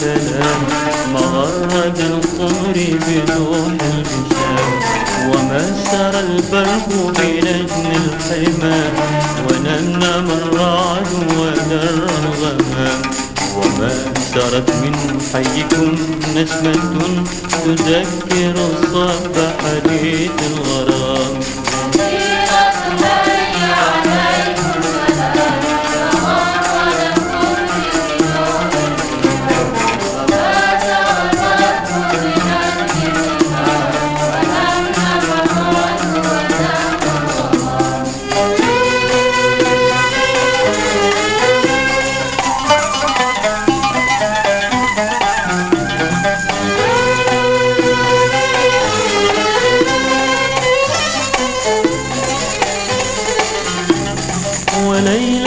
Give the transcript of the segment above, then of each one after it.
السلام مغرد القمر بنوح الهشام. وما سرى البرق بنجم الحمى ونمنم الرعد ودر الغمام. وما سرت من حيكم نسمة تذكر الصب حديث الغرام.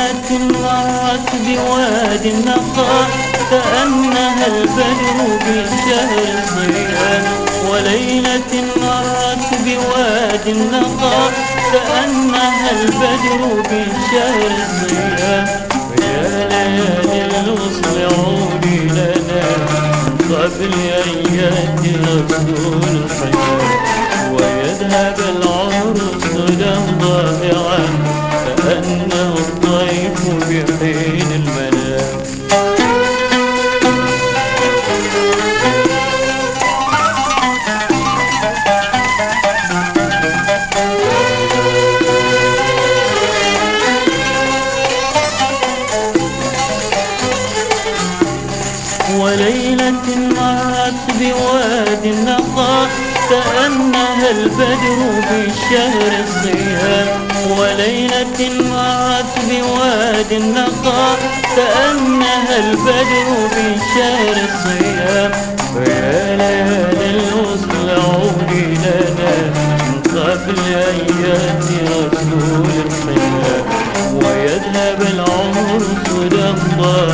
وليلة مرت بواد النقاء كأنها البدر بشهر الصيام وليلة مرت بواد النقاء كأنها البدر بشهر الصيام مرت معك بوادي النقاء كأنها البدر شهر الصيام وليلة معك بوادي النقاء كأنها البدر شهر الصيام فيا ليالي الوصل عودي لنا من قبل أيات رسول الصيام ويذهب العمر صدقا الله